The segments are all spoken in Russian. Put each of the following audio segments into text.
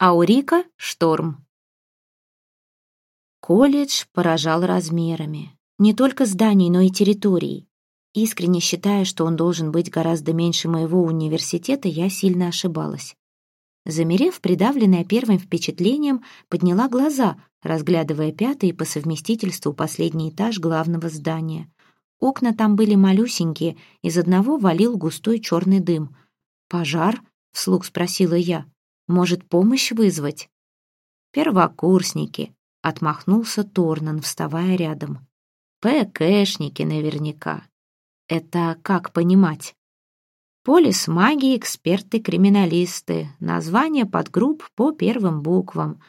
Аурика — шторм. Колледж поражал размерами. Не только зданий, но и территорий. Искренне считая, что он должен быть гораздо меньше моего университета, я сильно ошибалась. Замерев, придавленная первым впечатлением, подняла глаза, разглядывая пятый по совместительству последний этаж главного здания. Окна там были малюсенькие, из одного валил густой черный дым. «Пожар?» — вслух спросила я. Может, помощь вызвать?» «Первокурсники», — отмахнулся Торнан, вставая рядом. «ПКшники наверняка. Это как понимать?» «Полис магии, эксперты-криминалисты. Название подгрупп по первым буквам.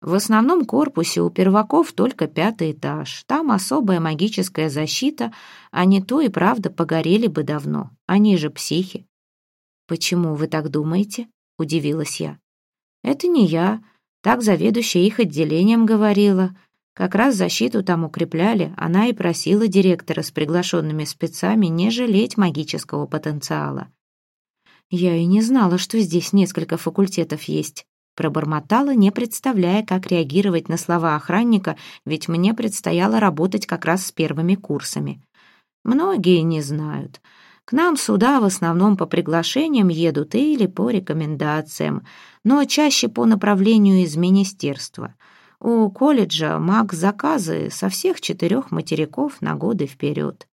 В основном корпусе у перваков только пятый этаж. Там особая магическая защита, а не то и правда погорели бы давно. Они же психи». «Почему вы так думаете?» — удивилась я. Это не я. Так заведующая их отделением говорила. Как раз защиту там укрепляли, она и просила директора с приглашенными спецами не жалеть магического потенциала. Я и не знала, что здесь несколько факультетов есть. Пробормотала, не представляя, как реагировать на слова охранника, ведь мне предстояло работать как раз с первыми курсами. Многие не знают. К нам сюда в основном по приглашениям едут или по рекомендациям, но чаще по направлению из министерства. У колледжа маг заказы со всех четырех материков на годы вперед.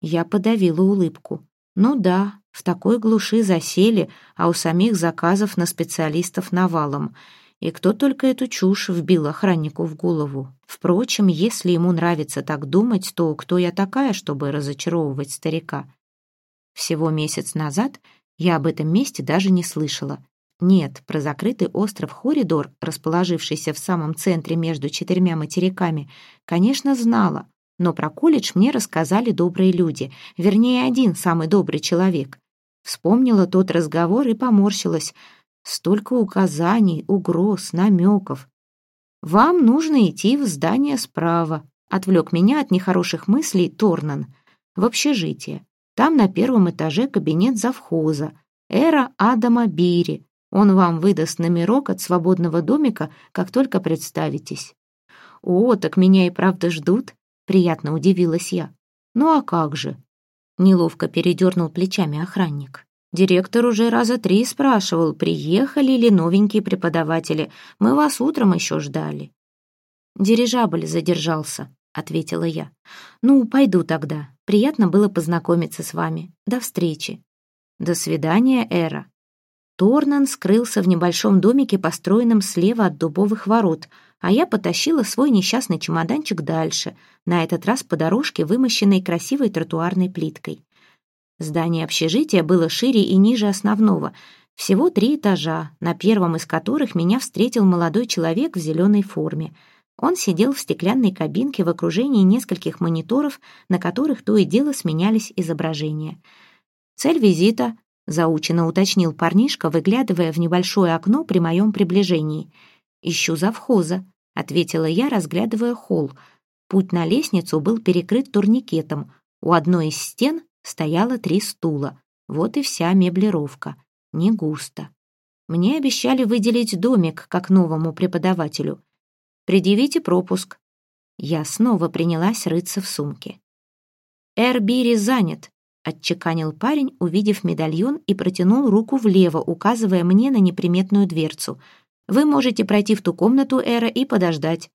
Я подавила улыбку. Ну да, в такой глуши засели, а у самих заказов на специалистов навалом — и кто только эту чушь вбил охраннику в голову. Впрочем, если ему нравится так думать, то кто я такая, чтобы разочаровывать старика? Всего месяц назад я об этом месте даже не слышала. Нет, про закрытый остров Хоридор, расположившийся в самом центре между четырьмя материками, конечно, знала, но про колледж мне рассказали добрые люди, вернее, один самый добрый человек. Вспомнила тот разговор и поморщилась — Столько указаний, угроз, намеков. «Вам нужно идти в здание справа», — отвлек меня от нехороших мыслей Торнан. «В общежитие. Там на первом этаже кабинет завхоза. Эра Адама Бири. Он вам выдаст номерок от свободного домика, как только представитесь». «О, так меня и правда ждут?» — приятно удивилась я. «Ну а как же?» — неловко передернул плечами охранник. Директор уже раза три спрашивал, приехали ли новенькие преподаватели. Мы вас утром еще ждали. Дирижабль задержался, ответила я. Ну, пойду тогда. Приятно было познакомиться с вами. До встречи. До свидания, Эра. Торнан скрылся в небольшом домике, построенном слева от дубовых ворот, а я потащила свой несчастный чемоданчик дальше, на этот раз по дорожке, вымощенной красивой тротуарной плиткой. Здание общежития было шире и ниже основного, всего три этажа, на первом из которых меня встретил молодой человек в зеленой форме. Он сидел в стеклянной кабинке в окружении нескольких мониторов, на которых то и дело сменялись изображения. «Цель визита», — заучено уточнил парнишка, выглядывая в небольшое окно при моем приближении. «Ищу завхоза», — ответила я, разглядывая холл. Путь на лестницу был перекрыт турникетом. У одной из стен Стояло три стула. Вот и вся меблировка. Не густо. Мне обещали выделить домик как новому преподавателю. Предъявите пропуск. Я снова принялась рыться в сумке. «Эрбири занят», — отчеканил парень, увидев медальон и протянул руку влево, указывая мне на неприметную дверцу. «Вы можете пройти в ту комнату, Эра, и подождать».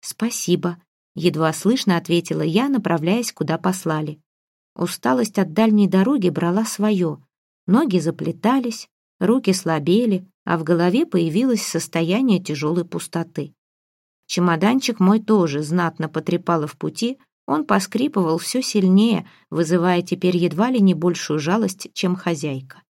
«Спасибо», — едва слышно ответила я, направляясь, куда послали. Усталость от дальней дороги брала свое. Ноги заплетались, руки слабели, а в голове появилось состояние тяжелой пустоты. Чемоданчик мой тоже знатно потрепало в пути, он поскрипывал все сильнее, вызывая теперь едва ли не большую жалость, чем хозяйка.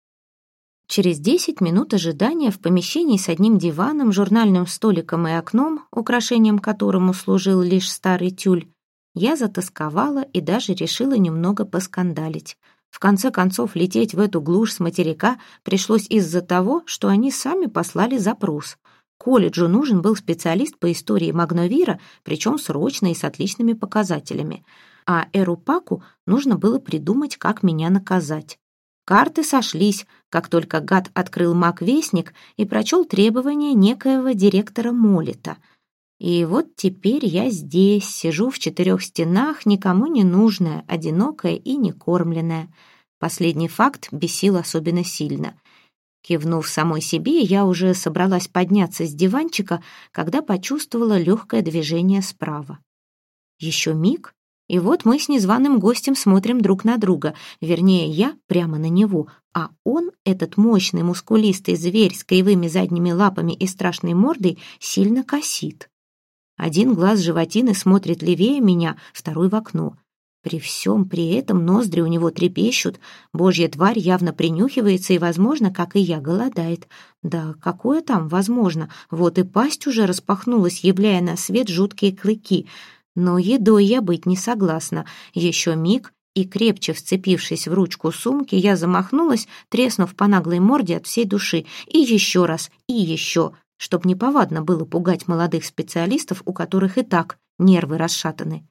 Через десять минут ожидания в помещении с одним диваном, журнальным столиком и окном, украшением которому служил лишь старый тюль, я затасковала и даже решила немного поскандалить. В конце концов, лететь в эту глушь с материка пришлось из-за того, что они сами послали запрос. Колледжу нужен был специалист по истории Магновира, причем срочно и с отличными показателями. А Эрупаку нужно было придумать, как меня наказать. Карты сошлись, как только гад открыл маг-вестник и прочел требования некоего директора Молита. И вот теперь я здесь, сижу в четырех стенах, никому не нужная, одинокая и некормленная. Последний факт бесил особенно сильно. Кивнув самой себе, я уже собралась подняться с диванчика, когда почувствовала легкое движение справа. Еще миг, и вот мы с незваным гостем смотрим друг на друга, вернее, я прямо на него, а он, этот мощный мускулистый зверь с кривыми задними лапами и страшной мордой, сильно косит. Один глаз животины смотрит левее меня, второй в окно. При всем при этом ноздри у него трепещут, божья тварь явно принюхивается и, возможно, как и я, голодает. Да какое там, возможно, вот и пасть уже распахнулась, являя на свет жуткие клыки — но едой я быть не согласна. Еще миг, и, крепче вцепившись в ручку сумки, я замахнулась, треснув по наглой морде от всей души. И еще раз, и еще, чтоб неповадно было пугать молодых специалистов, у которых и так нервы расшатаны.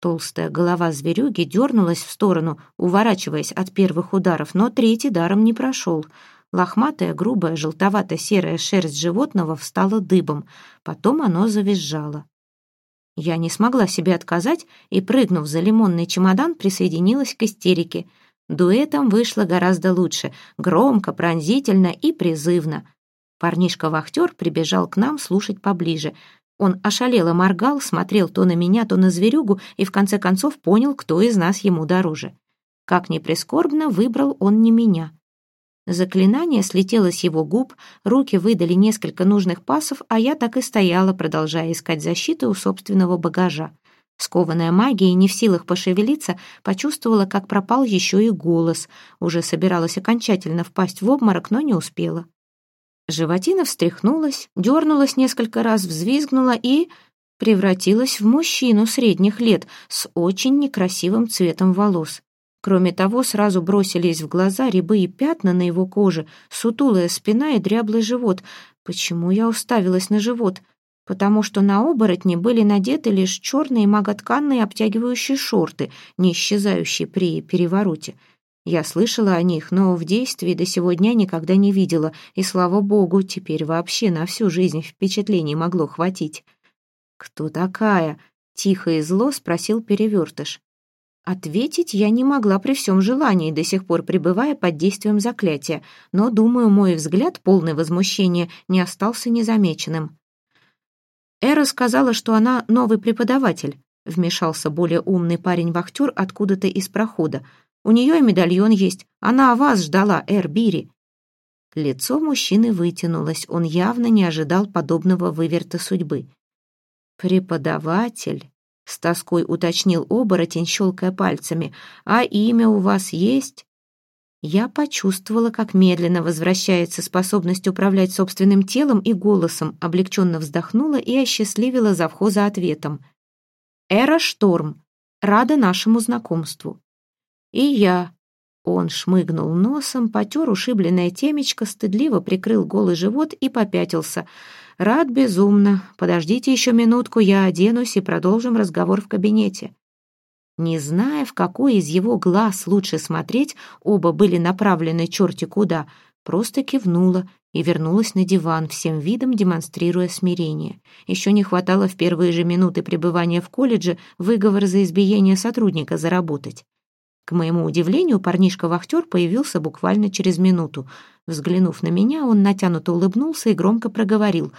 Толстая голова зверюги дернулась в сторону, уворачиваясь от первых ударов, но третий даром не прошел. Лохматая, грубая, желтовато-серая шерсть животного встала дыбом, потом оно завизжало. Я не смогла себе отказать и, прыгнув за лимонный чемодан, присоединилась к истерике. Дуэтом вышло гораздо лучше, громко, пронзительно и призывно. Парнишка-вахтер прибежал к нам слушать поближе. Он ошалело моргал, смотрел то на меня, то на зверюгу и в конце концов понял, кто из нас ему дороже. Как ни прискорбно, выбрал он не меня. Заклинание слетело с его губ, руки выдали несколько нужных пасов, а я так и стояла, продолжая искать защиту у собственного багажа. Скованная магией, не в силах пошевелиться, почувствовала, как пропал еще и голос. Уже собиралась окончательно впасть в обморок, но не успела. Животина встряхнулась, дернулась несколько раз, взвизгнула и превратилась в мужчину средних лет с очень некрасивым цветом волос. Кроме того, сразу бросились в глаза рябы пятна на его коже, сутулая спина и дряблый живот. Почему я уставилась на живот? Потому что на оборотне были надеты лишь черные маготканные обтягивающие шорты, не исчезающие при перевороте. Я слышала о них, но в действии до сего дня никогда не видела, и, слава богу, теперь вообще на всю жизнь впечатлений могло хватить. «Кто такая?» — тихо и зло спросил перевертыш. Ответить я не могла при всем желании, до сих пор пребывая под действием заклятия, но, думаю, мой взгляд, полный возмущения, не остался незамеченным. Эра сказала, что она новый преподаватель, вмешался более умный парень-вахтер откуда-то из прохода. У нее и медальон есть, она о вас ждала, Эр Бири. Лицо мужчины вытянулось, он явно не ожидал подобного выверта судьбы. «Преподаватель?» — с тоской уточнил оборотень, щелкая пальцами. «А имя у вас есть?» Я почувствовала, как медленно возвращается способность управлять собственным телом и голосом, облегченно вздохнула и осчастливила завхоза ответом. «Эра Шторм. Рада нашему знакомству». «И я». Он шмыгнул носом, потер ушибленное темечко, стыдливо прикрыл голый живот и попятился — «Рад безумно. Подождите еще минутку, я оденусь и продолжим разговор в кабинете». Не зная, в какой из его глаз лучше смотреть, оба были направлены черти куда, просто кивнула и вернулась на диван, всем видом демонстрируя смирение. Еще не хватало в первые же минуты пребывания в колледже выговор за избиение сотрудника заработать. К моему удивлению, парнишка-вахтер появился буквально через минуту. Взглянув на меня, он натянуто улыбнулся и громко проговорил.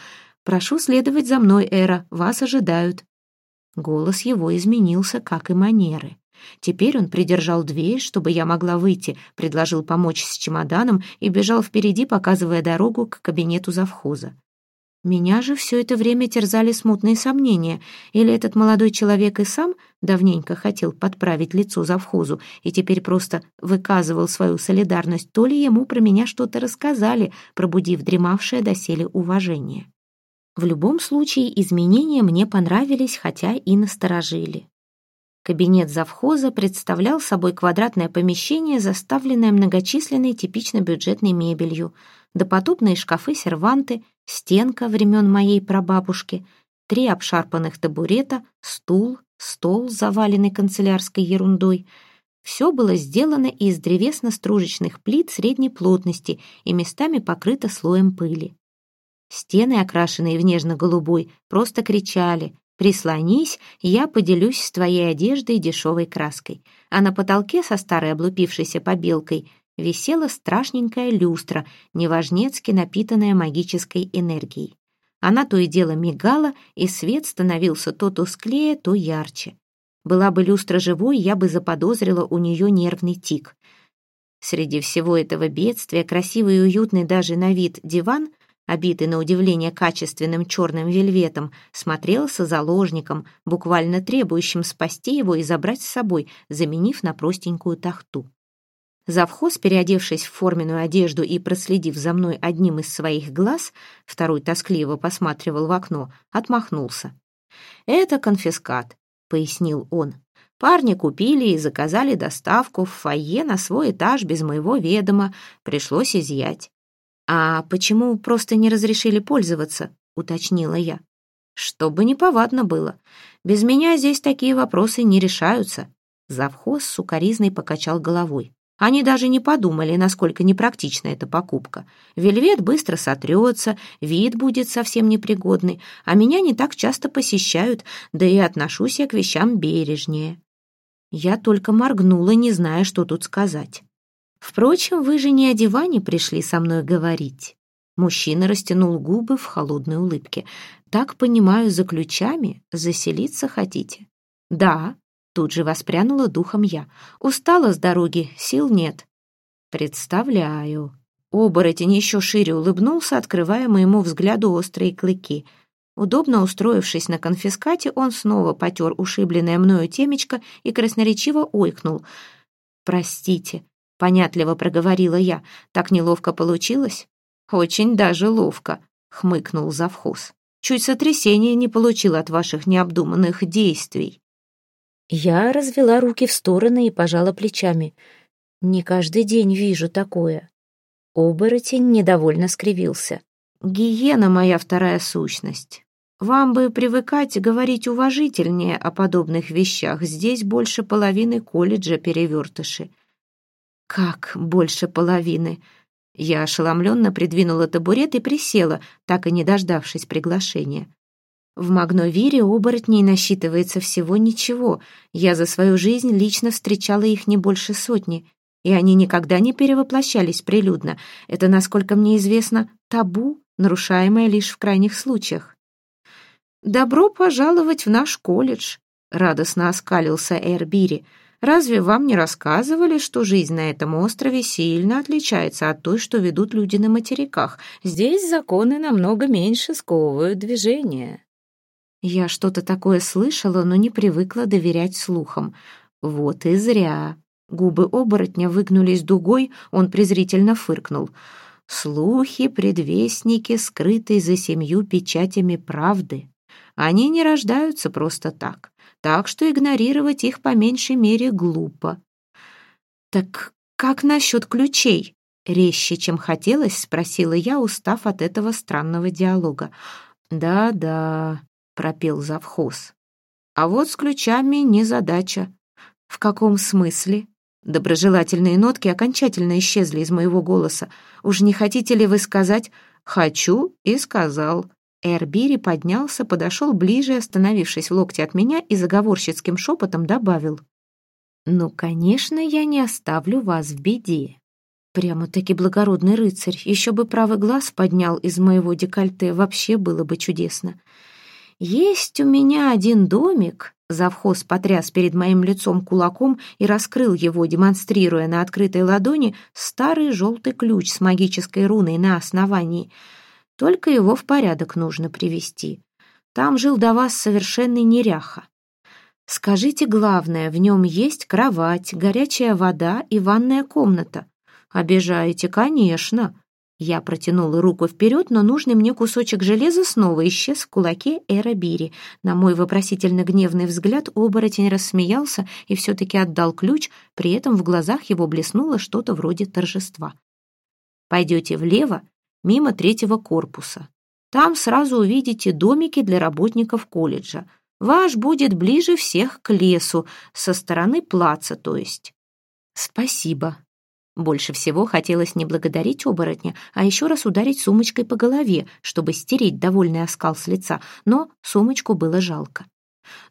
«Прошу следовать за мной, Эра, вас ожидают». Голос его изменился, как и манеры. Теперь он придержал дверь, чтобы я могла выйти, предложил помочь с чемоданом и бежал впереди, показывая дорогу к кабинету завхоза. Меня же все это время терзали смутные сомнения. Или этот молодой человек и сам давненько хотел подправить лицо завхозу и теперь просто выказывал свою солидарность, то ли ему про меня что-то рассказали, пробудив дремавшее доселе уважение. В любом случае изменения мне понравились, хотя и насторожили. Кабинет завхоза представлял собой квадратное помещение, заставленное многочисленной типично бюджетной мебелью, допотопные шкафы-серванты, стенка времен моей прабабушки, три обшарпанных табурета, стул, стол, заваленный канцелярской ерундой. Все было сделано из древесно-стружечных плит средней плотности и местами покрыто слоем пыли. Стены, окрашенные в нежно-голубой, просто кричали «Прислонись, я поделюсь с твоей одеждой дешевой краской». А на потолке со старой облупившейся побелкой висела страшненькая люстра, неважнецки напитанная магической энергией. Она то и дело мигала, и свет становился то тусклее, то ярче. Была бы люстра живой, я бы заподозрила у нее нервный тик. Среди всего этого бедствия красивый и уютный даже на вид диван, обитый на удивление качественным черным вельветом, смотрелся заложником, буквально требующим спасти его и забрать с собой, заменив на простенькую тахту. Завхоз, переодевшись в форменную одежду и проследив за мной одним из своих глаз, второй тоскливо посматривал в окно, отмахнулся. «Это конфискат пояснил он. Парни купили и заказали доставку в фойе на свой этаж без моего ведома. Пришлось изъять. «А почему просто не разрешили пользоваться?» — уточнила я. «Чтобы неповадно было. Без меня здесь такие вопросы не решаются». Завхоз сукоризной покачал головой. Они даже не подумали, насколько непрактична эта покупка. Вельвет быстро сотрется, вид будет совсем непригодный, а меня не так часто посещают, да и отношусь я к вещам бережнее. Я только моргнула, не зная, что тут сказать. Впрочем, вы же не о диване пришли со мной говорить. Мужчина растянул губы в холодной улыбке. Так понимаю, за ключами заселиться хотите? Да, Тут же воспрянула духом я. Устала с дороги, сил нет. Представляю. Оборотень еще шире улыбнулся, открывая моему взгляду острые клыки. Удобно устроившись на конфискате, он снова потер ушибленное мною темечко и красноречиво ойкнул. «Простите», — понятливо проговорила я, — «так неловко получилось?» «Очень даже ловко», — хмыкнул завхоз. «Чуть сотрясения не получил от ваших необдуманных действий». Я развела руки в стороны и пожала плечами. Не каждый день вижу такое. Оборотень недовольно скривился. «Гиена моя вторая сущность. Вам бы привыкать говорить уважительнее о подобных вещах. Здесь больше половины колледжа перевертыши». «Как больше половины?» Я ошеломленно придвинула табурет и присела, так и не дождавшись приглашения. В Магновире оборотней насчитывается всего ничего. Я за свою жизнь лично встречала их не больше сотни. И они никогда не перевоплощались прилюдно. Это, насколько мне известно, табу, нарушаемое лишь в крайних случаях. «Добро пожаловать в наш колледж», — радостно оскалился Эрбири. «Разве вам не рассказывали, что жизнь на этом острове сильно отличается от той, что ведут люди на материках? Здесь законы намного меньше сковывают движение». Я что-то такое слышала, но не привыкла доверять слухам. Вот и зря. Губы оборотня выгнулись дугой, он презрительно фыркнул. Слухи, предвестники, скрытые за семью печатями правды. Они не рождаются просто так, так что игнорировать их по меньшей мере глупо. «Так как насчет ключей?» Резче, чем хотелось, спросила я, устав от этого странного диалога. «Да-да», — пропел завхоз. «А вот с ключами незадача». «В каком смысле?» Доброжелательные нотки окончательно исчезли из моего голоса. «Уж не хотите ли вы сказать «хочу» и сказал?» Эрбири поднялся, подошел ближе, остановившись в локте от меня и заговорщицким шепотом добавил. «Ну, конечно, я не оставлю вас в беде». Прямо-таки благородный рыцарь, еще бы правый глаз поднял из моего декольте, вообще было бы чудесно. «Есть у меня один домик», — завхоз потряс перед моим лицом кулаком и раскрыл его, демонстрируя на открытой ладони старый желтый ключ с магической руной на основании. Только его в порядок нужно привести. Там жил до вас совершенный неряха. Скажите главное, в нем есть кровать, горячая вода и ванная комната. Обижаете, конечно. Я протянула руку вперед, но нужный мне кусочек железа снова исчез в кулаке Эра Бири. На мой вопросительно гневный взгляд оборотень рассмеялся и все-таки отдал ключ, при этом в глазах его блеснуло что-то вроде торжества. «Пойдете влево, мимо третьего корпуса. Там сразу увидите домики для работников колледжа. Ваш будет ближе всех к лесу, со стороны плаца, то есть. «Спасибо». Больше всего хотелось не благодарить оборотня, а еще раз ударить сумочкой по голове, чтобы стереть довольный оскал с лица, но сумочку было жалко.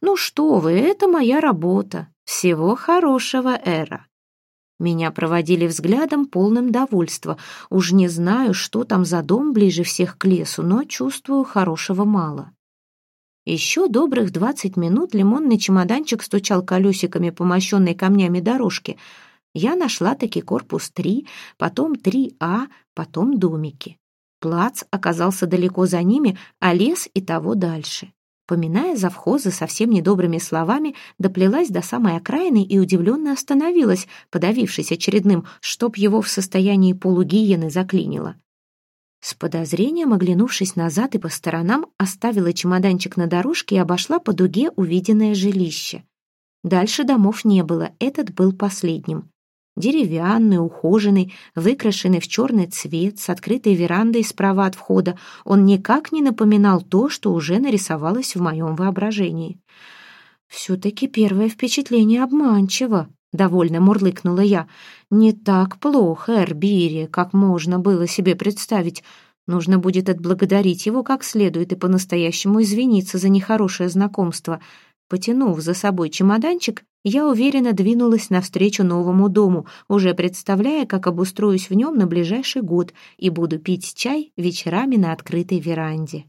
«Ну что вы, это моя работа. Всего хорошего, Эра». Меня проводили взглядом, полным довольства. Уж не знаю, что там за дом ближе всех к лесу, но чувствую, хорошего мало. Еще добрых двадцать минут лимонный чемоданчик стучал колесиками по мощенной камнями дорожке. Я нашла таки корпус 3, потом 3А, потом домики. Плац оказался далеко за ними, а лес и того дальше. Поминая завхоза совсем недобрыми словами, доплелась до самой окраины и удивленно остановилась, подавившись очередным, чтоб его в состоянии полугиены заклинило. С подозрением, оглянувшись назад и по сторонам, оставила чемоданчик на дорожке и обошла по дуге увиденное жилище. Дальше домов не было, этот был последним. Деревянный, ухоженный, выкрашенный в черный цвет, с открытой верандой справа от входа, он никак не напоминал то, что уже нарисовалось в моем воображении. «Все-таки первое впечатление обманчиво», — довольно мурлыкнула я. «Не так плохо, Эрбири, как можно было себе представить. Нужно будет отблагодарить его как следует и по-настоящему извиниться за нехорошее знакомство». Потянув за собой чемоданчик, я уверенно двинулась навстречу новому дому, уже представляя, как обустроюсь в нем на ближайший год и буду пить чай вечерами на открытой веранде.